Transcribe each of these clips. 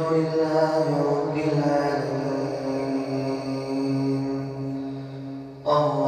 لله رب العالمين. الله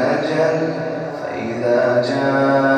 أجل فإذا جاء